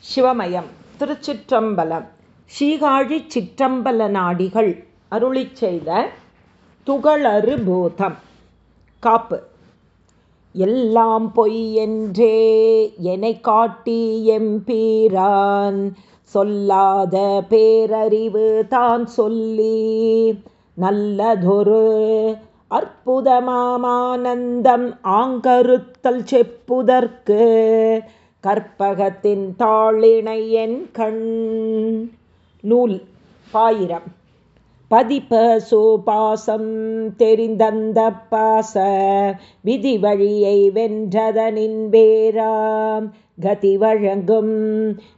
சிவமயம். திருச்சிற்றம்பலம். ஸ்ரீகாழி சிற்றம்பல நாடிகள் அருளி செய்த துகளறு பூதம். காப்பு. எல்லாம் பொய் என்றே என்னை காட்டி எம்பீரான். சொல்லாத பேரறிவு தான் சொல்லி நல்லதொரு அற்புதமாமானந்தம் ஆங்கருத்தல் செப்புதற்கு. கற்பகத்தின் தாளினை என் கண். நூல் பாயிரம் பதிப்ப சோபாசம் தெரிந்தந்த பாச விதி வழியை வென்றதனின் வேராம் கதி வழங்கும்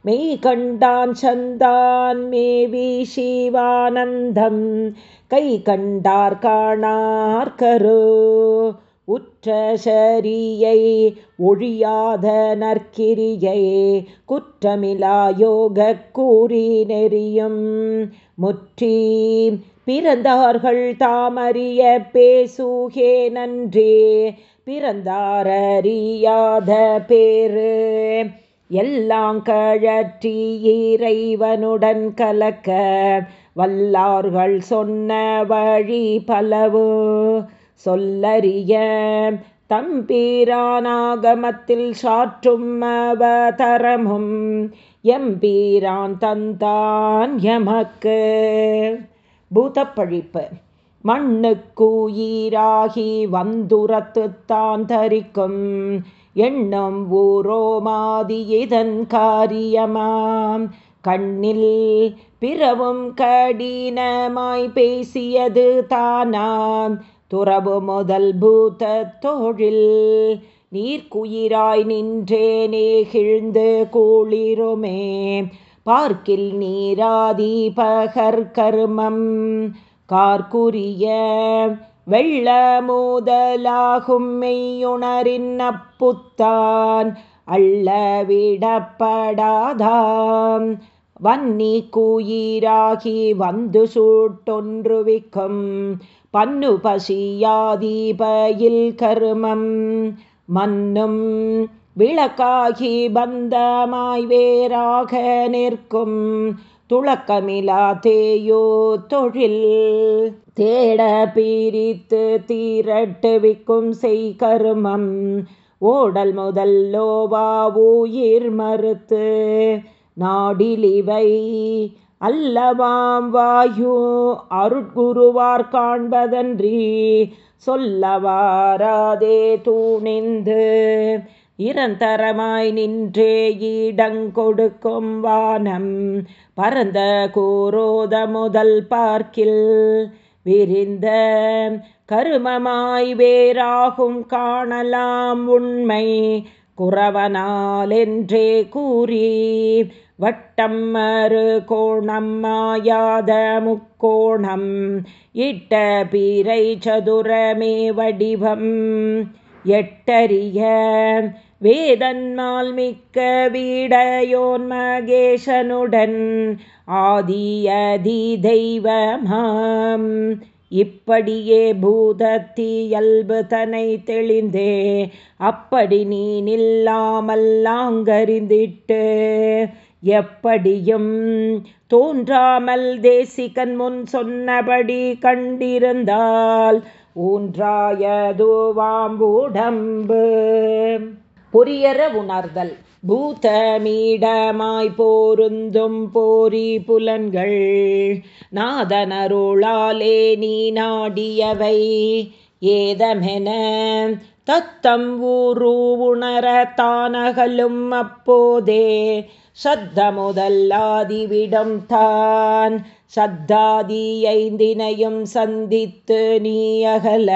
மெய் கண்டான் சந்தான் மேவி சிவானந்தம். கை கண்டார் காணார் கரு. உற்ற சரியை ஒழியாத நற்கிரியை குற்றமிலாயோக கூறி நெறியும் முற்றி. பிறந்தார்கள் தாமறிய பேசுகே நன்றே பிறந்தாரியாத பேரு எல்லாம் கழற்றி இறைவனுடன் கலக்க வல்லார்கள் சொன்ன வழி பலவு. சொல்லறிய. தம்பீரானாகமத்தில் சாற்றும் அவதரமும் எம்பீரான் தந்தான் எமக்கு. பூதப்பழிப்பு. மண்ணுக்குயிராகி வந்துரத்து தான் தரிக்கும் எண்ணம் ஊரோமாதி இதன் காரியமாம். கண்ணில் பிறவும் கடினமாய் பேசியது தானாம். துறவு முதல் பூத தொழில் நீர்க்குயிராய் நின்றே நேகிழ்ந்து கூளிருமே. பார்க்கில் நீராதி பகர் கர்மம் கார்குரிய வெள்ள மூதலாகும் மெய்யுணரின் அப்புத்தான் அள்ளவிடப்படாதாம் வன்னி கூயிராகி வந்து சூட்டொன்றுவிக்கும் பன்னு பசியாதீபயில் கருமம். மன்னும் விளக்காகி பந்தமாய் வேறாக நிற்கும். துளக்கமிலா தேயோ தொழில். தேட பீரித்து தீரட்டுவிக்கும் செய் கருமம். ஓடல் முதல் லோவா உயிர் மறுத்து. நாடிலிவை அல்லவாம் வாயு அருட்குருவார் காண்பதன்றி சொல்லவாராதே தூணிந்து. இரந்தரமாய் நின்றே ஈடங்கொடுக்கும் வானம் பரந்த கூரோத முதல் பார்க்கில் விரிந்த. கருமமாய் வேறாகும் காணலாம் உண்மை குறவனாலென்றே கூறி வட்டம் மறு கோணம் மாயாத முக்கோணம் இட்ட பீரை சதுரமே வடிவம். எட்டறிய வேதன்மால் மிக்க வீடையோன் மகேசனுடன் ஆதியதி தெய்வமாம் இப்படியே பூதத்தியல்பு தனை தெளிந்தே அப்படி நீ நில்லாமல்லாங்கறிந்திட்டு எப்படியும். தோன்றாமல் தேசிகன் முன் சொன்னபடி கண்டிருந்தால் ஊன்றாயதுவாம்பூடம்பு பொரியற உணர்தல். பூதமீடமாய் போருந்தும் போரி புலன்கள். நாதனருளாலே நீ நாடியவை. ஏதமென தத்தம் ஊரு உணர தானகலும் அப்போதே சத்தமுதல்லாதிவிடம் தான். சத்தாதி ஐந்தினையும் சந்தித்து நீ அகல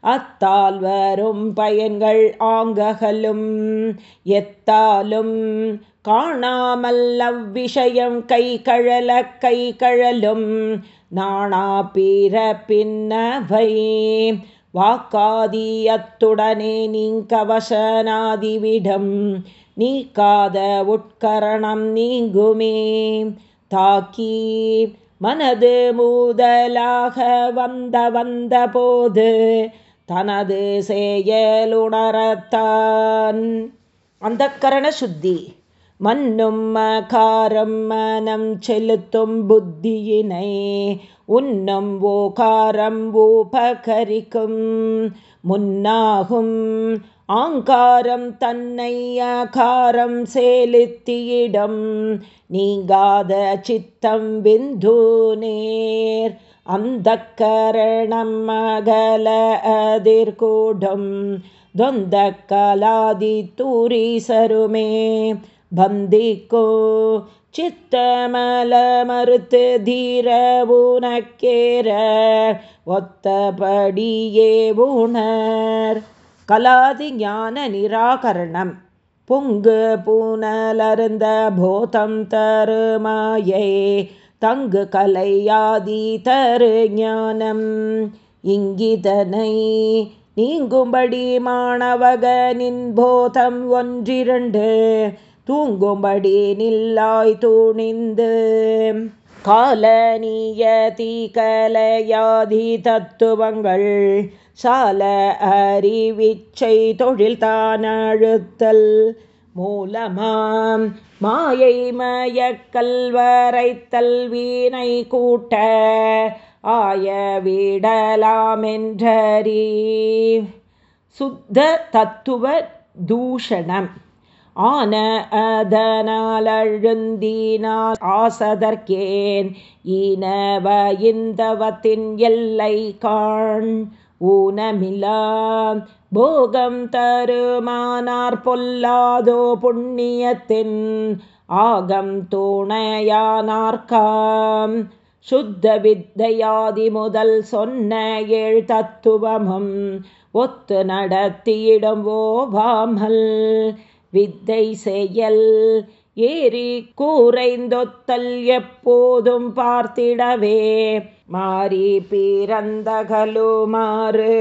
அத்தால் வரும் பயன்கள் ஆங்ககலும். எத்தாலும் காணாமல் அவ்விஷயம் கை கழல கை கழலும் நாணா பிற பின்னவை. வாக்காதி அத்துடனே நீங்கவசனாதிவிடம் நீக்காத உட்கரணம் நீங்குமே. தாக்கி மனது மூதலாக வந்த வந்த போது தனது செயலுணரத்தான் அந்த கரண சுத்தி மண்ணும் காரம் மனம் செலுத்தும் புத்தியினை உன்னம் ஓகாரம் ஊபகரிக்கும் முன்னாகும் ஆங்காரம் தன்னை அகாரம் சேலித்தியிடம். நீங்காத சித்தம் விந்து நேர். அந்த கரணம் மகல அதிர்கூடம். தொந்த கலாதி தூரி சருமே. பந்திக்கோ சித்தமல மறுத்து தீர உனக்கேற. ஒத்தபடியே உணர். கலாதி ஞான நிராகரணம். பொங்கு பூனலருந்த போதம் தருமாயை தங்கு கலையாதி தரு ஞானம். இங்கிதனை நீங்கும்படி மாணவகனின் போதம் ஒன்றிரண்டு. தூங்கும்படி நில்லாய் துணிந்து. காலனியதி கலையாதி தத்துவங்கள். சால அறிவிச்சை தொழில் தான் அழுத்தல் மூலமாம். மாயை மயக்கல்வரைத்தல் வீணை கூட்ட ஆய விடலாமென்றறி. சுத்த தத்துவ தூஷணம். ஆன அதனால் அதனாலழுந்தினால் ஆசதற்கேன். இனவ இந்தவத்தின் எல்லை காண் ஊனமில்லா போகம் தருமானார் பொல்லாதோ புண்ணியத்தின் ஆகம் தோணையானார்காம் சுத்த வித்தையாதி முதல் சொன்ன ஏழ் தத்துவமும் ஒத்து நடத்தியிடம் ஓவாமல் வித்தை செயல் ஏறி கூரைந்தொத்தல் எப்போதும் பார்த்திடவே. மாறி பீரந்தகலோ மாறு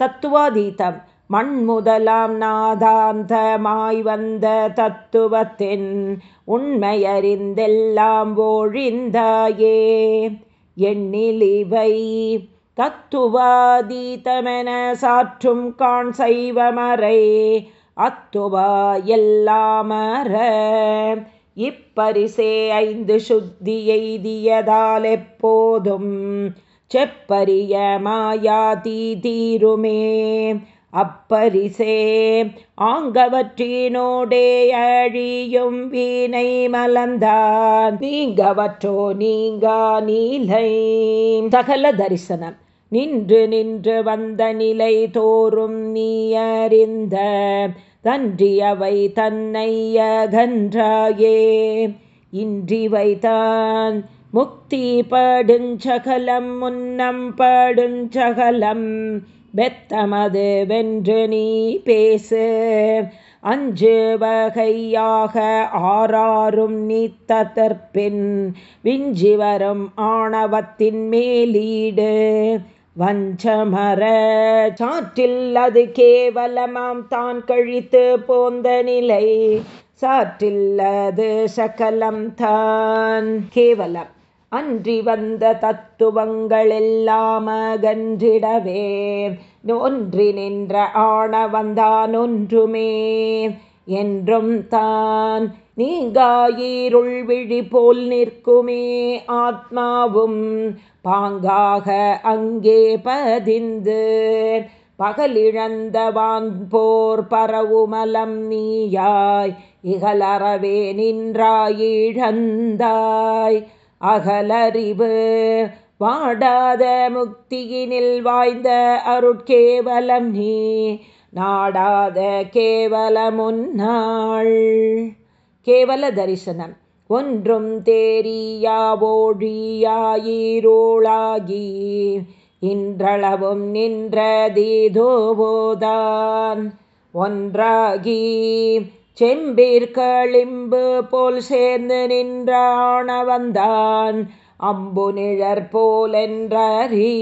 தத்துவாதீதம் மண் முதலாம் நாதாந்தமாய் வந்த தத்துவத்தின் உண்மையறிந்தெல்லாம் ஒழிந்தாயே. எண்ணிலிவை தத்துவாதீதமென சாற்றும் காண் செய்வமறை அத்துவா எல்லாமர. இப்பரிசே ஐந்து சுத்தி எய்தியதாலெப்போதும் செப்பரிய மாயாதி தீருமே அப்பரிசே ஆங்கவற்றினோடே அழியும் வீணை மலந்தான் நீங்கவற்றோ நீங்கா நீலை. சகல தரிசனம். நின்று நின்று வந்த நிலை தோறும் நீயறிந்த தன்றியவை தன்னை அகன்றாயே. இன்றிவைதான் முக்தி படுஞ்சகலம் முன்னம் படுஞ்சகலம் பெத்தமது வென்று நீ பேசு. அஞ்சு வகையாக ஆறாரும் நீத்ததற்பின் விஞ்சி வரும் ஆணவத்தின் மேலீடு. வஞ்சமர சாற்றில் அது கேவலமாம். தான் கழித்து போந்த நிலை சாற்றில்லது சகலம் தான். கேவலம். அன்றி வந்த தத்துவங்கள் எல்லாம் அகன்றிடவே. ஒன்றி நின்ற ஆண வந்தான் ஒன்றுமே. என்றும் தான் நீங்காயிருள் விழி போல் நிற்குமே. ஆத்மாவும் பாங்காக அங்கே பதிந்து பகலிழந்தவான் போர் பரவுமலம் நீயாய் இகலறவே நின்றாயிழந்தாய். அகலறிவு வாடாத முக்தியினில் வாய்ந்த அருட்கேவலம் நீ நாடாத கேவலமுன்னாள். கேவல தரிசனம். ஒன்றும் தேரியாவோழியாயிரோளாகி இன்றளவும் நின்றதீதோவோதான். ஒன்றாகி செம்பிற்களிம்பு போல் சேர்ந்து நின்றானவந்தான் அம்பு நிழற் போலென்றீ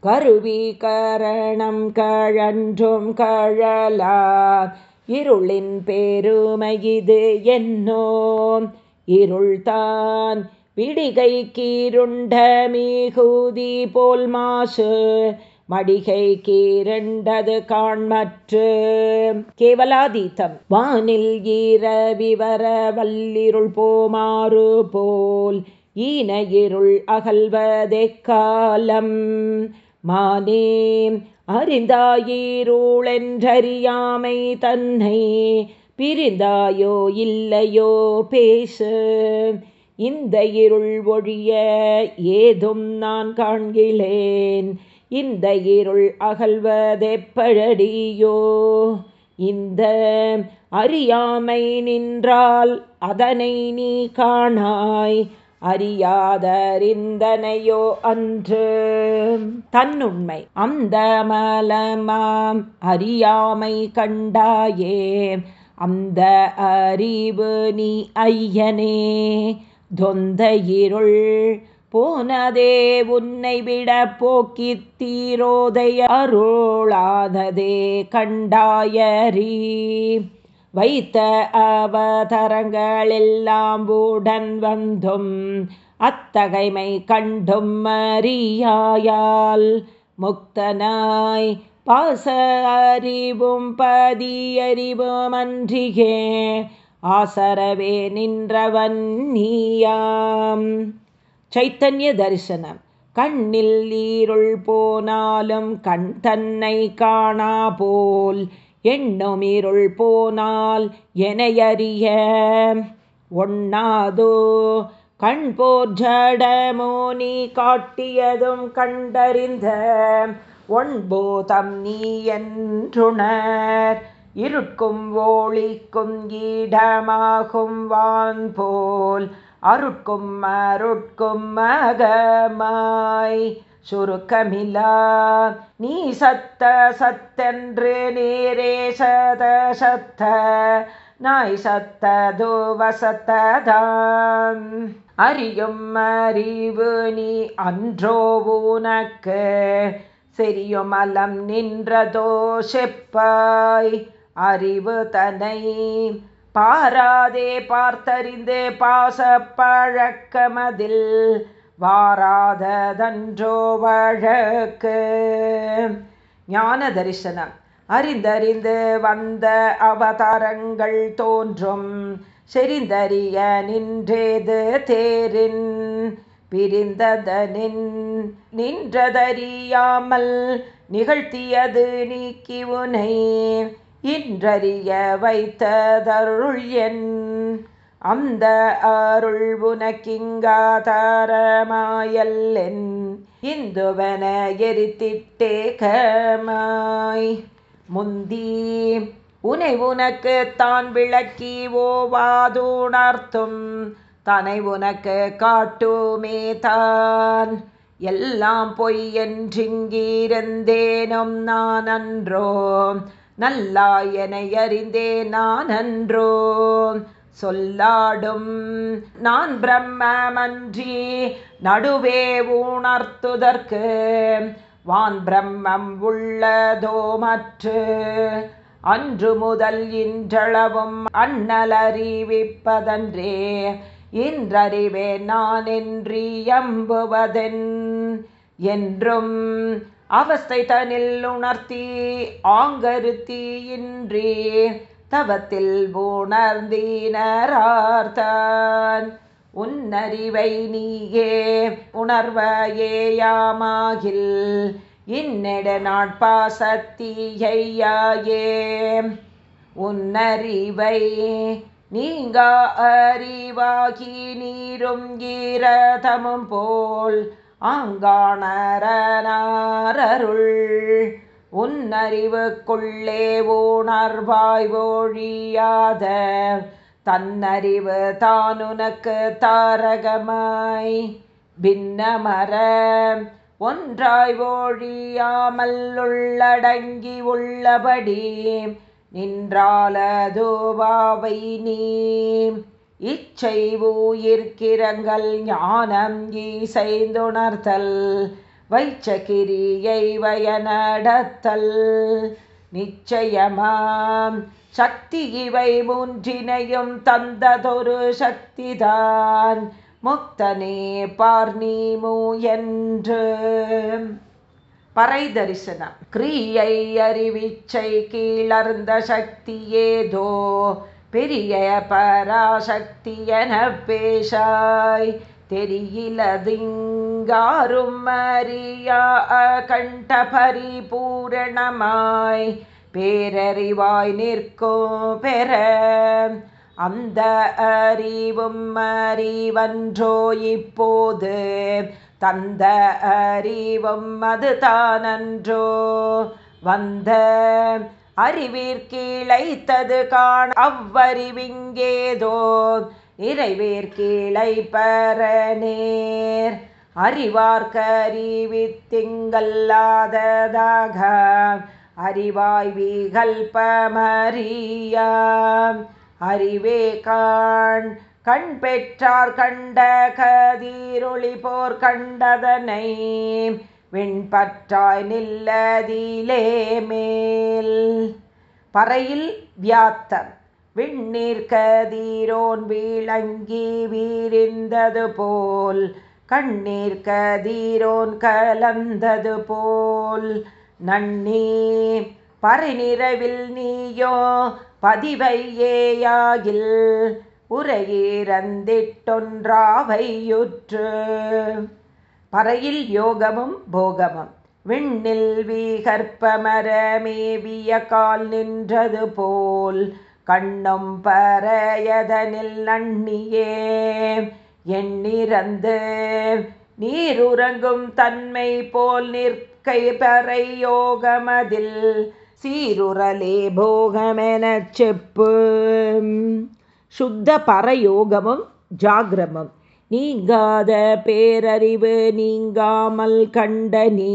கருவி கரணம் கழன்றும் கழலா இருளின் பேருமையிது என்னோ இருள்தான் விடிகை கீருண்ட மீகூதி போல் மாசு மடிகை கீரண்டது காண்மற்று. கேவலாதீதம் வானில் ஈர விவர வல்லிருள் போமாறு போல் ஈன இருள் அகல்வதே காலம். மானே அறிந்தாயீருளென்றறியாமை தன்னை பிரிந்தாயோ இல்லையோ பேசு. இந்த இருள் ஒழிய ஏதும் நான் காண்கிலேன் இந்த இருள் அகல்வதெப்பழடியோ? இந்த அறியாமை நின்றால் அதனை நீ காணாய். அறியாதறிந்தனையோ அன்று. தன்னுண்மை அந்த மலமாம் அறியாமை கண்டாயே. அந்த அறிவு நீ ஐயனே தொந்த இருள் போனதே உன்னை விட போக்கி தீரோதைய அருளாததே கண்டாயரீ வைத்த அவதரங்களெல்லாம் உடன் வந்தும் அத்தகைமை கண்டும் மரியாயால் முக்தனாய் பாச அறிவும் பதி அறிவும் ஆசரவே நின்றவன் நீயாம். சைத்தன்ய தரிசனம். கண்ணில் ஈருள் போனாலும் கண் தன்னை காணா போல் எண்ணுமிருள் போனால் எனையறிய ஒண்ணாதோ. கண் போற்றடமோ நீ காட்டியதும் கண்டறிந்த ஒன்போதம் நீ என்றுணர். இருக்கும் ஓழிக்கும் ஈடமாகும் வான் போல் அருட்கும் அருட்கும் மகமாய் சுருக்கமில்லா நீ சத்த சத்தென்று நேரே சத சத்த நாய் சத்ததோ வசத்ததான் அறியும் அறிவு நீ அன்றோ உனக்கு செரியும் அலம் நின்றதோ செப்பாய். அறிவு தனை பாராதே பார்த்தறிந்தே பாச பழக்கமதில் வாராததன்றோ வழக்கு. ஞான தரிசனம். அறிந்தறிந்து வந்த அவதாரங்கள் தோன்றும். செறிந்தறிய நின்றேது தேரின். பிரிந்ததனின் நின்றதறியாமல் நிகழ்த்தியது நீக்கி உனை. இன்றறிய வைத்ததருள் என். அந்த அருள் உனக்கிங்காதாரமாயல்லென். இந்துவன எரித்திட்டே கமாய் முந்தி உனை உனக்கு தான் விளக்கி ஓவாதுணர்த்தும் தனை உனக்கு காட்டுமே தான். எல்லாம் பொய் என்றிங்கிருந்தேனும் நான் அன்றோ நல்லாயனை அறிந்தே நான் அன்றோ சொல்லாடும். நான் பிரம்மமன்றி நடுவே உணர்த்துதற்கு வான் பிரம்மம் உள்ளதோ மற்று அன்று முதல் இன்றளவும் அண்ணல் அறிவிப்பதன்றே இன்றறிவே நான் என்றியம்புவதென் என்றும் அவஸ்தை தனில் உணர்த்தி ஆங்கருத்தி இன்றி தவத்தில் உணர்ந்தீனரார்த்தான். உன்னறிவை நீயே உணர்வையேயாமாகில். இன்னெட நாட்பாசத்தீயையாயே. உன்னறிவை நீங்க அறிவாகி நீரும் ஈரதமும் போல் ஆங்காணரனாரருள் உன்னறிவுக்குள்ளே ஓணர்வாய் ஒழியாத தன்னறிவு தானுனக்கு தாரகமாய் பின்னமர ஒன்றாய் ஒழியாமல் உள்ளடங்கி உள்ளபடி நின்றாலதுவாவை நீ. இச்சை ஊயிர்க்கிறங்கள் ஞானம் ஈசைந்துணர்தல் வைச்சகிரியை வயநடத்தல் நிச்சயமாம். சக்தி இவை மூன்றினையும் தந்ததொரு சக்திதான். முக்தனே பார்நீமு என்று. பறை தரிசனம் கிரியை அறிவிச்சை கீழர்ந்த சக்தி ஏதோ பெரிய பராசக்தி என பேசாய். தெரியிலதிங்காரும் அறியா கண்ட பரிபூரணமாய் பேரறிவாய் நிற்கும் பெற. அந்த அறிவும் அறிவன்றோ இப்போது தந்த அறிவும் அது தானன்றோ வந்த அறிவிற்கிழைத்தது காண அவ்வறிவிங்கேதோ நிறைவேற்கீழை பர நேர் அறிவார்க்கறிவித்திங்கல்லாததாக அறிவாய் விகல்பமறியா அறிவே காண் கண் பெற்றார் கண்ட கதிரொளி போர் கண்டதனை வெண்பற்றாய் நில்லதிலே மேல். பறையில் வியாத்தம் விண்ணீர்கதீரோன் வீழங்கி வீரிந்தது போல் கண்ணீர் கதிரோன் கலந்தது போல். நன்னீ பரிநிறவில் நீயோ பதிவையேயாகில் உரையீரந்திட்டொன்றாவையுற்று பறையில் யோகமும் போகமும் விண்ணில் வீகற்பமரமேவிய கால் நின்றது போல் கண்ணும் பறையதனில் நன்னியே எண்ணிறந்து நீருறங்கும் தன்மை போல் நிற்கை பறை யோகமதில் சீருரலே போகமெனச் செப்பு. சுத்த பரயோகமும் ஜாகிரமும் நீங்காத பேரறிவு நீங்காமல் கண்ட நீ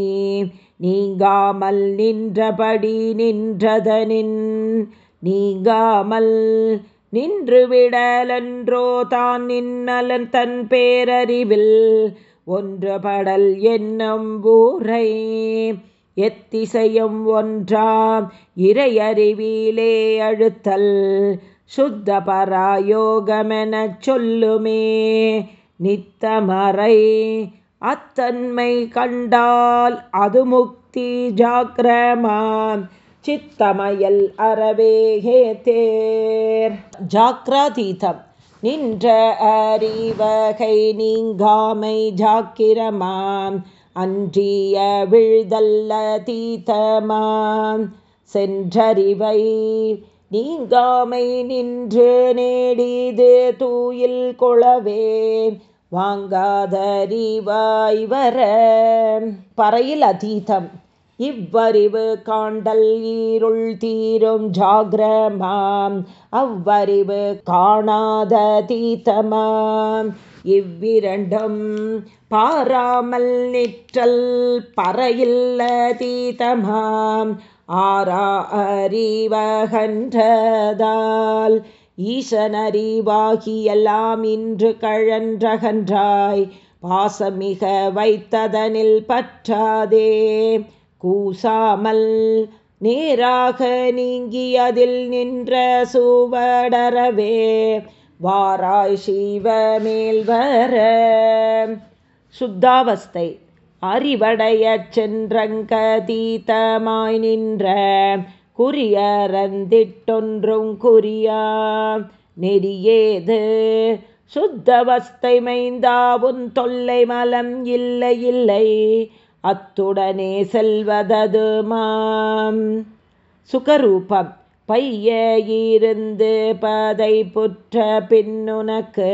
நீங்காமல் நின்றபடி நின்றதனின் நீங்காமல் நின்று விடலன்றோ தான் நின்னலன் தன் பேரறிவில். ஒன்றுபடல் என்னும் ஊரை எத்திசையும் ஒன்றாம் இறையறிவிலே அழுத்தல். சுத்த பராயோகமெனச் சொல்லுமே நித்தமறை. அத்தன்மை கண்டால் அது முக்தி ஜாக்கிரமான் சித்தமயல் அறவேகே தேர் ஜாக்ராதீதம். நின்ற அறிவகை நீங்காமை ஜாக்கிரமாம். அன்றிய விழுதல்ல தீதமாம் சென்றறிவை நீங்காமை நின்று நேடிது தூயில் கொளவே. வாங்காதறிவாய் வர. பறையில் அதீதம். இவ்வறிவு காண்டல் ஈருள் தீரும் ஜாகிரமாம். அவ்வறிவு காணாத தீத்தமாம். இவ்விரண்டும் பாராமல் நிற்றல் பறையில்ல தீதமாம் ஆரா அறிவகன்றதால் ஈசனறிவாகியெல்லாம் இன்று கழன்றகன்றாய். பாசமிக வைத்ததனில் பற்றாதே. கூசாமல் நேராக நீங்கியதில் நின்ற சுவடரவே வாராய் சிவ மேல்வர சுத்தாவஸ்தை அறிவடைய சென்றங்கதீதமாய் நின்ற குறியறந்திட்டொன்றும் குறியா. நெறியேது? சுத்தவஸ்தை மைந்தாவுன் தொல்லை மலம் இல்லை இல்லை. அத்துடனே செல்வதது மாம். சுகரூபம் பைய இருந்து பதை புற்ற பின்னுனக்கு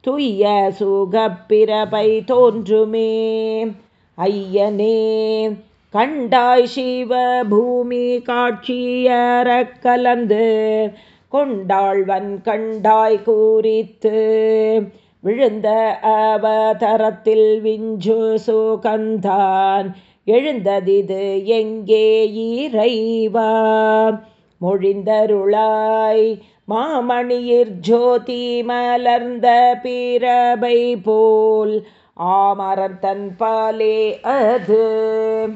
துய்ய சுகப்பிரபை தோன்றுமே. ஐயனே கண்டாய் சிவ பூமி காட்சியற கலந்து கொண்டாழ்வன் கண்டாய் கூறித்து விழுந்த அவதரத்தில் விஞ்சு சுகந்தான். எழுந்ததிது எங்கே இறைவா? மொழிந்தருளாய் மாமணியிற் ஜோதி மலர்ந்த பிறபை போல். ஆமரன் தன் பாலே அது.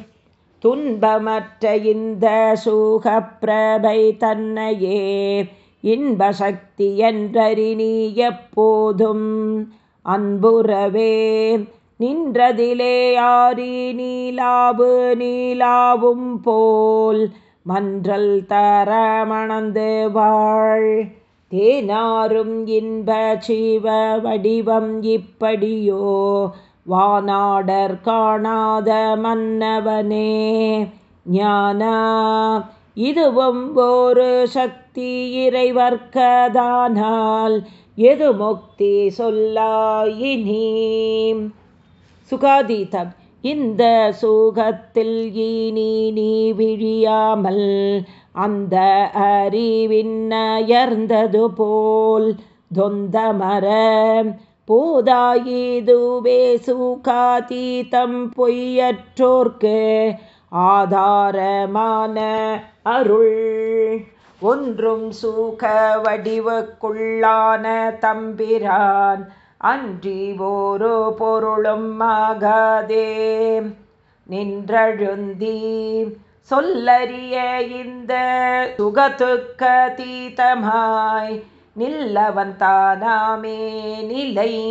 துன்பமற்ற இந்த சுகப்பிரபை தன்னையே இன்ப சக்தி என்றறி நீ எப்போதும் அன்புறவே நின்றதிலே ஆறி நீலாவு நீலாவும் போல் மன்றல் தர மணந்து வாழ். தேனாரும் இன்ப சீவ வடிவம் இப்படியோ வானாடர் காணாத மன்னவனே ஞான இதுவும் ஒரு சக்தி இறைவர்க்கதானால். எது முக்தி சொல்லாயினி? சுகாதீதம். இந்த சுகத்தில் இனி நீ விழியாமல் அந்த அறிவின்னயர்ந்தது போல் தொந்தமர. போதாயிதுவே சுகாதீதம் பொய்யற்றோர்க்கு ஆதாரமான அருள். ஒன்றும் சூக வடிவுக்குள்ளான தம்பிரான் அன்றி ஒரு பொருளும் ஆகாதே. நின்றழுந்தி சொல்லறிய இந்த சுகத்துக்க தீதமாய் நில்லவன் தானாமே நிலை.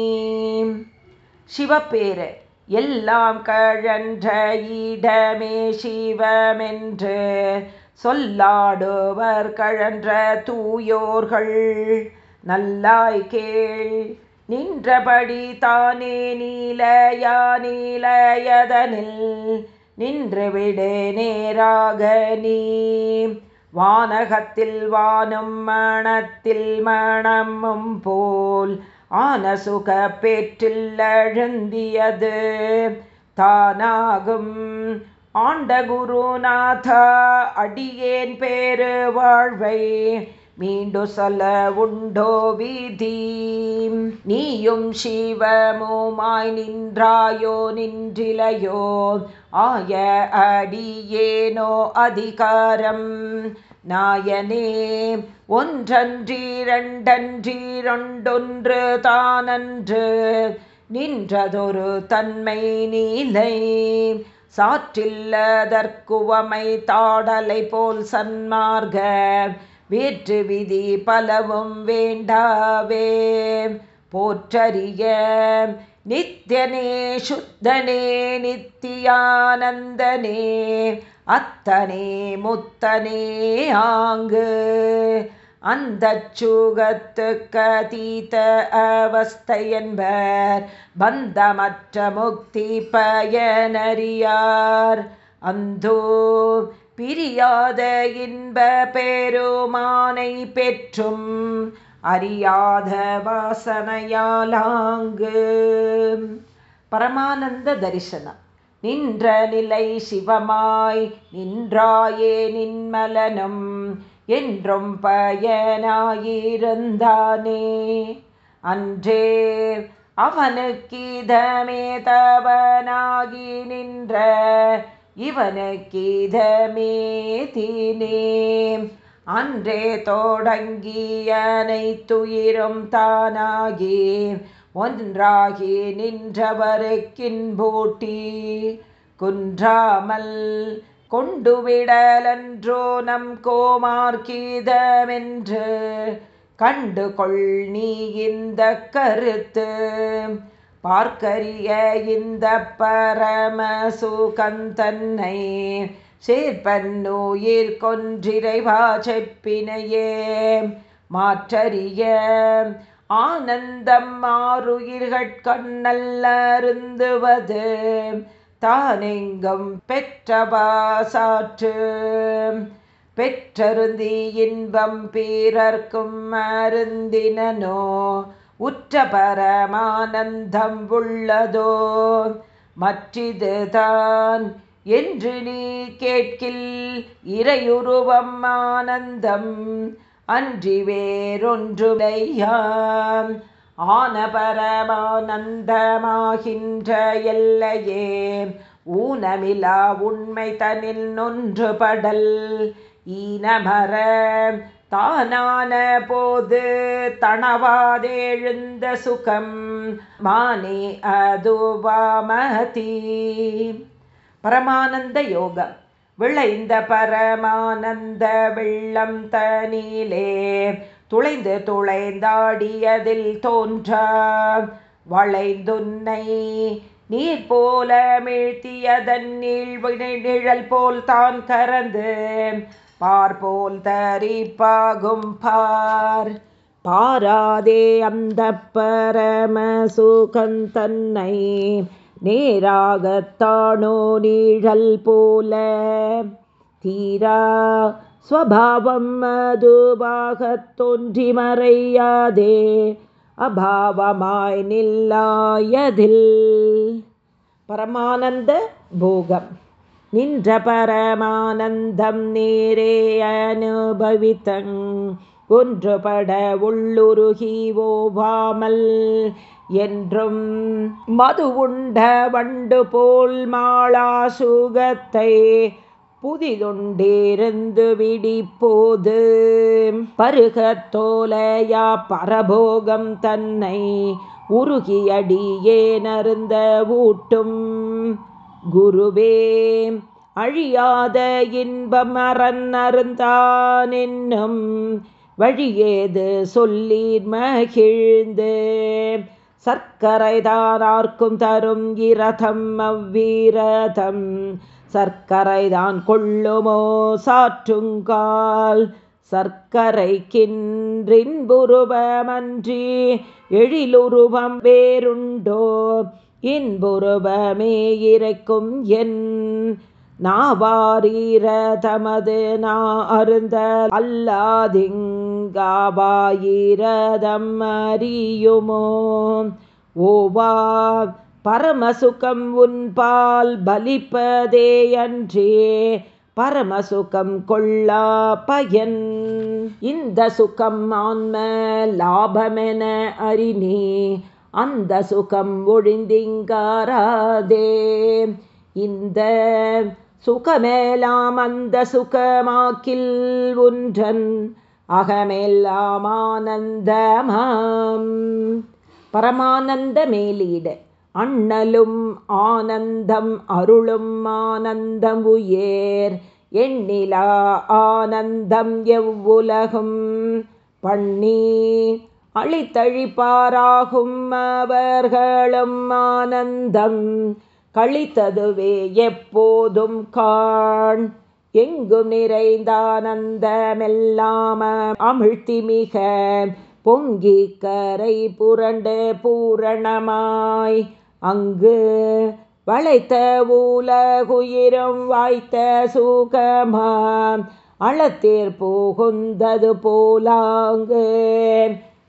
சிவப்பேர எல்லாம் கழன்ற இடமே சிவமென்று சொல்லாடுவர் கழன்ற தூயோர்கள். நல்லாய் கேள் நின்றபடி தானே நீலயா நீலயதனில் நின்றுவிடு நேராக நீ. வானகத்தில் வானும் மணத்தில் மணமும் போல் ஆன சுக பேற்றில் அழுந்தியது தானாகும். ஆண்ட குருநாதா அடியேன் பேரு வாழ்வை மீண்டு சொல்ல உண்டோ வீதி. நீயும் சிவமுமாய் நின்றாயோ நின்றிலையோ ஆய அடியேனோ அதிகாரம். நாயனே ஒன்றன்றீரண்டன்றீரொண்டொன்று தானன்று நின்றதொரு தன்மை நீலை சாற்றில்லதற்குவமை தாடலை போல் சன்மார்க வேற்று விதி பலவும் வேண்டாவே போற்றறிய நித்யனே சுத்தனே நித்தியானந்தனே அத்தனே முத்தனே ஆங்கு. அந்த சுகத்துக்கு தீத்த அவஸ்தை என்பர். பந்தமற்ற முக்தி பயனறியார். அந்தோ பிரியாத இன்ப பெருமானை பெற்றும் அறியாத வாசனையாலாங்கு பரமானந்த தரிசனம். நின்ற நிலை சிவமாய் நின்றாயே நின்மலனும் என்றும் பயனாயிருந்தானே. அன்றே அவனுக்கிதமே தவனாகி நின்ற இவனுக்கிதமே தீனே. அன்றே தொடங்கியனைத்துயிரும் தானாகி ஒன்றாகி நின்றவருக்கின்போட்டி குன்றாமல் கொண்டு விடலன்றோ நம் கோமார்கீதமென்று கண்டு கொள் நீ இந்த கருத்து. பார்க்கரிய இந்த பரம சுகந்தன்னை சேர்ப்பன்னுயிர் கொன்றிரைவா செப்பினையே. மாற்றறிய ஆனந்தம் ஆறுயிர்கட்கண்ணல்லருந்துவது தானெங்கும் பெற்றபாசாற்று பெற்றருந்தி இன்பம் பீரர்க்கும் அருந்தினோ உற்ற பரமானந்தம் உள்ளதோ? மற்றிதுதான் என்று நீ கேட்கில் இறையுருவம் ஆனந்தம். அன்றி வேறொன்றுமையாம். ஆன பரமானந்தமாகின்ற எல்லையே ஊனமிலா உண்மை தனில் நொன்றுபடல். ஈனமர தானான போது தணவாதெழுந்த சுகம் மானே அதுவாமதி. பரமானந்த யோகம். விளைந்த பரமானந்த வெள்ளம் தனிலே துளைந்து துளைந்தாடியதில் தோன்ற வளைந்துன்னை நீர் போல மீழ்த்தியதன் நிழல் போல் தான் கறந்து பார்போல் தரிப்பாகும் பார். பாராதே அந்த பரம சுகந்தன்னை நேராகத்தானோ நீழல் போல? தீரா ஸ்வபாவம் மதுவாகத் தோன்றி மறையாதே அபாவமாய் நில்லாயதில். பரமானந்த போகம். நின்ற பரமானந்தம் நேரே அனுபவித்தங் ஒன்றுபட உள்ளுருகி ஓவாமல் என்றும் மது உண்ட வண்டு போல் மாளா சுகத்தை புதிதுண்டிருந்து விடிப்போது. பருகத்தோலையா பரபோகம் தன்னை உருகியடியே நருந்த ஊட்டும் குருவே அழியாத இன்பம் அறன் என்னும் வழியேது சொல்லீர் மகிழ்ந்து. சர்க்கரைதானார்க்கும் தரும் இரதம் அவ்வீரதம். சர்க்கரைதான் கொள்ளுமோ சாற்றுங்கால். சர்க்கரை கின்றின்புருபமன்றி எழிலுருபம் வேறுண்டோ. இன்புருபமே இறைக்கும் என் நாவாரீர தமது நா அருந்த அல்லாதிங் அல்லாதிங்காவாயிரதம் அறியுமோ ஓவா பரமசுகம் உன்பால் பலிப்பதே அன்றே பரமசுகம் கொள்ளா பயன் இந்த சுகம் ஆன்ம லாபமென அறினே அந்த சுகம் ஒழிந்திங்காராதே இந்த சுகமேலாம் அந்த சுகமாக்கில் ஒன்றன் அகமெல்லாம் ஆனந்தமாம் பரமானந்த மேலீடு அண்ணலும் ஆனந்தம் அருளும் ஆனந்தம் உயேர். எண்ணிலா ஆனந்தம் எவ்வுலகும் பண்ணி அழித்தழிப்பாராகும் அவர்களும் ஆனந்தம். கழித்ததுவே எப்போதும் காண். எங்கும் நிறைந்தானந்தமெல்லாம அமிழ்த்தி மிக பொங்கி கரை புரண்டு பூரணமாய். அங்கு வளைத்த ஊலகுயிரும் வாய்த்த சுகமாம் அளத்தேர் புகுந்தது போலாங்கு.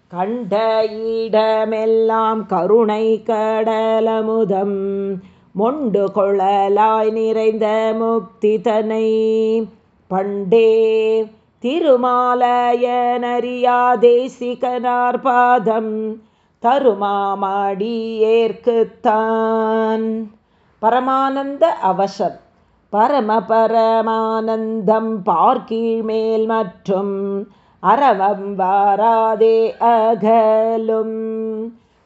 கண்ட இடமெல்லாம் கருணை கடலமுதம் மொண்டு கொள்ளலாய் நிறைந்த முக்தி தனை பண்டே திருமாலயனறியாதேசிகனார் பாதம் தருமாமாடி ஏற்குத்தான் பரமானந்த அவசர் பரம பரமானந்தம் பார்க்கீழ் மேல் மற்றும் அறவம் வாராதே அகலும்.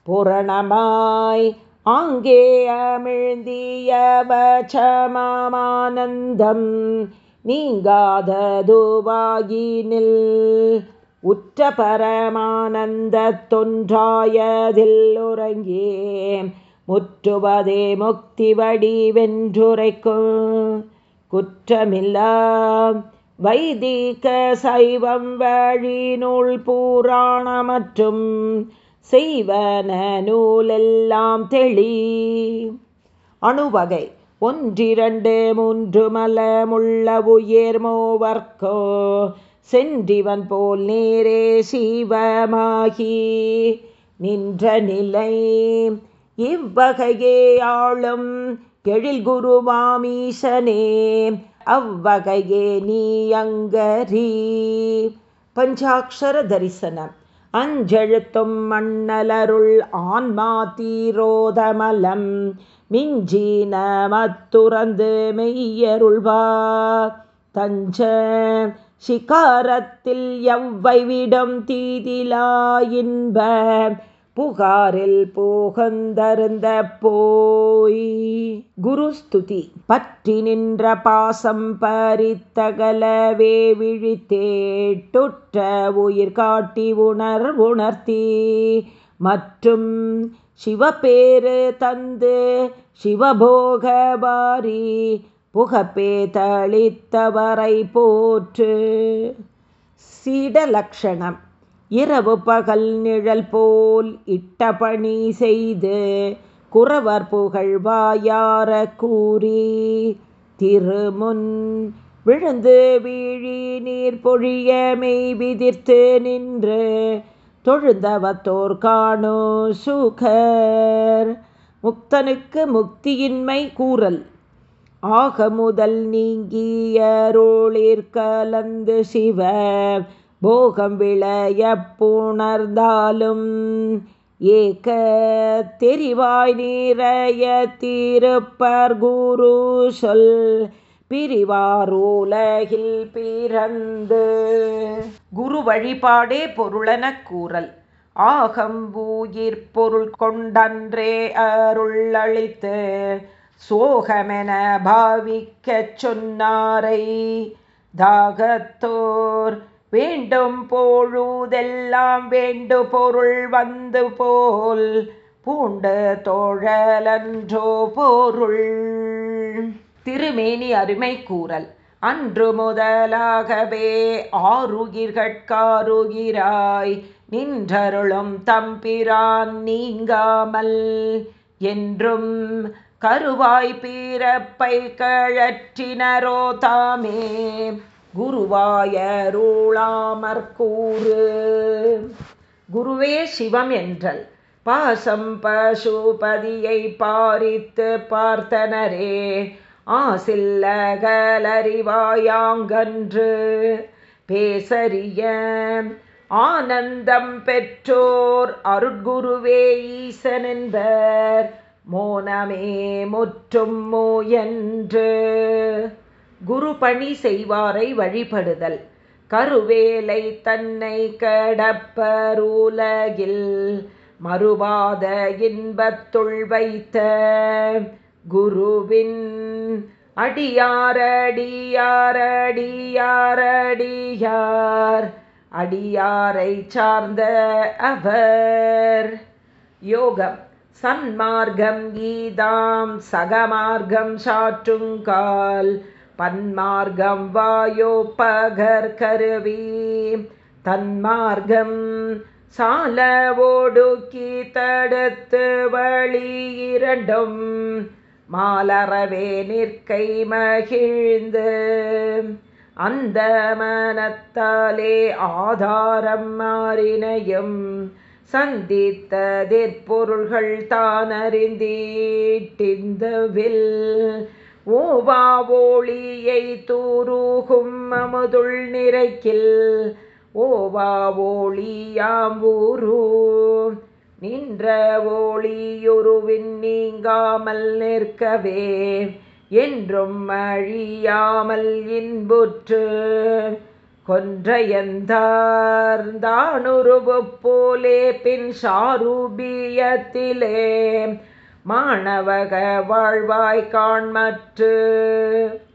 புரணமாய் ஆங்கே அமிழ்ந்தியவச்சமானந்தம் நீங்காததுவாகினில் உற்ற பரமானந்த தொன்றாயதில் உறங்கே முற்றுவதே முக்தி வடி வென்றுரைக்கும். குற்றமில்லா வைதிக சைவம் வழி நூல் பூராண மற்றும் செய்வன நூலெல்லாம் தெளி. அணுவகை ஒன்றிரண்டு மூன்று மலமுள்ள உயர் மூவர்க்கோ சென்றிவன் போல் நேரே சிவமாகி நின்ற நிலை. இவ்வகையே ஆளும் எழில் குருவாமீசனே அவ்வகையே நீ அங்கரி பஞ்சாட்சர தரிசனம். அஞ்செழுத்தும் மண்ணலருள் ஆன்மா தீரோதமலம் மிஞ்சீன மத்துறந்து மெய்யருள்வா தஞ்ச சிகாரத்தில் எவ்வை விடம் தீதிலா இன்ப புகாரில் போகந்தருந்த போய் குருஸ்துதி பற்றி நின்ற பாசம் பறித்தகலவே விழித்தேட்டுற்ற உயிர் காட்டி உணர் உணர்த்தி. மற்றும் சிவபேரு தந்து சிவபோகபாரி புகப்பே தளித்தவரை போற்று. சீடலக்ஷணம். இரவு பகல் நிழல் போல் இட்ட பணி செய்து குறவர் புகழ்வாயார கூறி திருமுன் விழுந்து வீழி நீர் பொழிய மெய் விதிர்த்து நின்று தொழுந்தவத்தோர் காணோ சுகர். முக்தனுக்கு முக்தியின்மை கூறல். ஆக முதல் நீங்கியரோளிர் கலந்து சிவ போகம் விளைய புணர்ந்தாலும் ஏக தெரிவாய் நிறைய தீருப்பர் குரு சொல் பிரிவாரூலகில் பிறந்து. குரு வழிபாடே பொருளன கூறல். ஆகம்பூயிர் பொருள் கொண்டன்றே அருள் சோகமென பாவிக்கச் சொன்னாரை. தாகத்தோர் வேண்டும் போழுதெல்லாம் வேண்டு பொருள் வந்து போல் பூண்டு தோழலன்றோ பொருள். திருமேனி அருமை கூறல் அன்று முதலாகவே ஆறுகிர்கட்காருகிறாய் நின்றருளும் தம்பிரான் நீங்காமல். என்றும் கருவாய் பீரப்பை கழற்றினரோ தாமே குருவாயருளாமற்கூறு குருவே சிவம் என்றல். பாசம் பசுபதியை பாரித்து பார்த்தனரே ஆசில்லகலறிவாயாங்கன்று. பேசறிய ஆனந்தம் பெற்றோர் அருட்குருவே ஈசனென்பர் மோனமே முற்றும் என்று குரு பணி செய்வாரை வழிபடுதல். கருவேலை தன்னை கடப்பருலகில் மறுவாத இன்பத்துள் வைத்த குருவின் அடியாரடியாரடியாரடியார் அடியாரை சார்ந்த அவர். யோகம் சன்மார்க்கம் கீதாம் சகமார்க்கம் சாற்றுங்கால் பன்மார்க்கம் வாயோப்பகர் கருவி. தன்மார்க்கம் சால ஓடுக்கி தடுத்து வழி இரண்டும் மாலறவே நிற்கை மகிழ்ந்து. அந்த மனத்தாலே ஆதாரம் மாறினையும் சந்தித்ததிற்பொருள்கள் தான் அறிந்தீட்டிந்தவில் ஓவா ஓளியை தூருகும் அமுதுள் நிறைக்கில். ஓவா நின்ற ஓளியுருவின் நீங்காமல் நிற்கவே. என்றும் அழியாமல் இன்புற்று கொன்றையந்தார்ந்தானுருவு போலே பின் சாரூபியத்திலே மாணவக வாழ்வாய் காண்மற்று.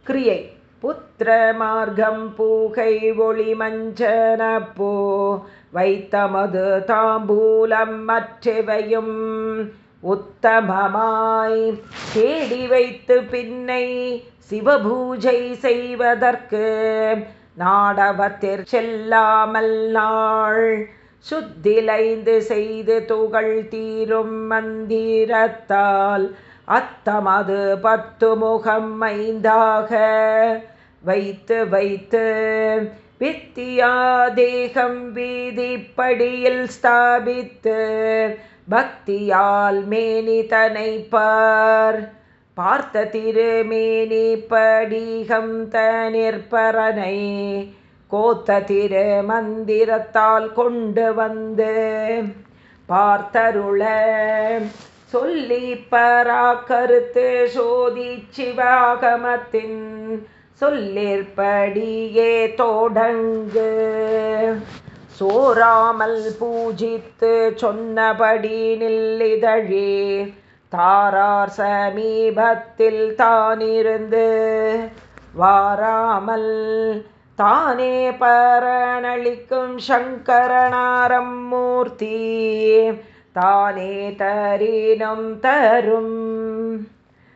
கிரியை புத்திர மார்க்கம் பூகை ஒளி மஞ்சனப்போ வைத்தமது தாம்பூலம் மற்றவையும் உத்தமமாய் தேடி வைத்து பின்னை சிவபூஜை செய்வதற்கு நாடவத்திற் செல்லாமல் நாள் சுத்திலைந்து செய்து துகள் தீரும் மந்திரத்தால் அத்தமது பத்து முகம் ஐந்தாக. வைத்து வைத்து வித்தியா தேகம் வீதிப்படியில் ஸ்தாபித்து பக்தியால் மேனி தனைப்பார். பார்த்த திருமேனி படிகம் தனிற்பரனை கோத்ததிரு மந்திரத்தால் கொண்டு வந்து பார்த்தருள. சொல்லி பரா கருத்து சோதி சிவாகமத்தின் சொல்லிற்படியே தோடங்கு. சோராமல் பூஜித்து சொன்னபடி நில்லிதழே தாரார் சமீபத்தில் தானிருந்து வாராமல் தானே பரணளிக்கும் சங்கரனாரம் மூர்த்தி. தானே தரீனும் தரும்.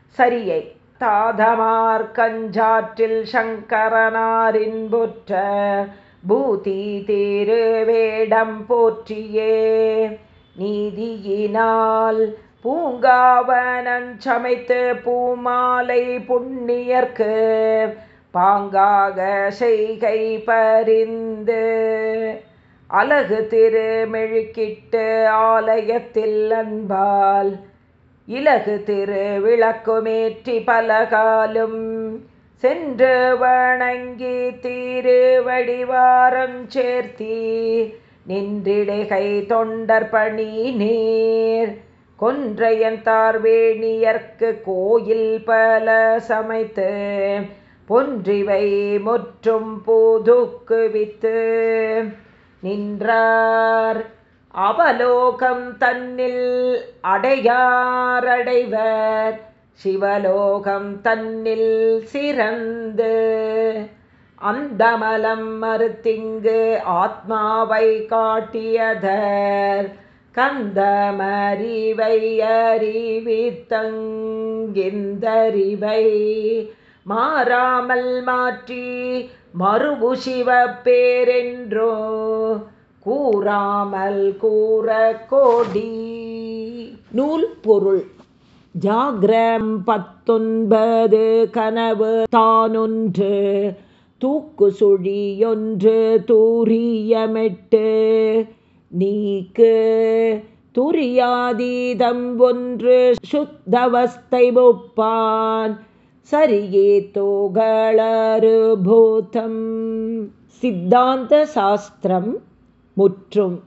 சரியை தாதமார் கஞ்சாற்றில் சங்கரனாரின் புற்ற பூதி திருவேடம் போற்றியே. நீதியினால் பூங்காவனஞ்சமைத்து பூமாலை புண்ணியர்க்கு பாங்காக செய்கை பறிந்து அழகு திருமெழுக்கிட்டு ஆலயத்தில் அன்பால் இலகு திரு விளக்குமேற்றி பலகாலும் சென்று வணங்கி திருவடிவாரம் சேர்த்தி நின்றிடுகை தொண்டர் பணி நீர் கொன்றையன் தார்வேணியர்க்கு கோயில் பல சமைத்து பொன்றிவை முற்றும் பூதுக்கு வித்து நின்றார். அவலோகம் தன்னில் அடையாரடைவர் சிவலோகம் தன்னில் சிறந்து அந்தமலம் மறுத்திங்கு ஆத்மாவை காட்டியதர். கந்தமறிவை அறிவித்தங்கிந்தறிவை மாறாமல் மாற்றி மறுபு சிவப்பேரென்றோ கூறாமல் கூற கோடி. நூல் பொருள். ஜாகிரம் பத்தொன்பது கனவு தானொன்று. தூக்கு சுழியொன்று தூரியமெட்டு. நீக்கு துரியாதீதம் ஒன்று சுத்தவஸ்தை முப்பான் சரிகேதோகளருபூதம். சித்தாந்த சாஸ்திரம் முற்றும்.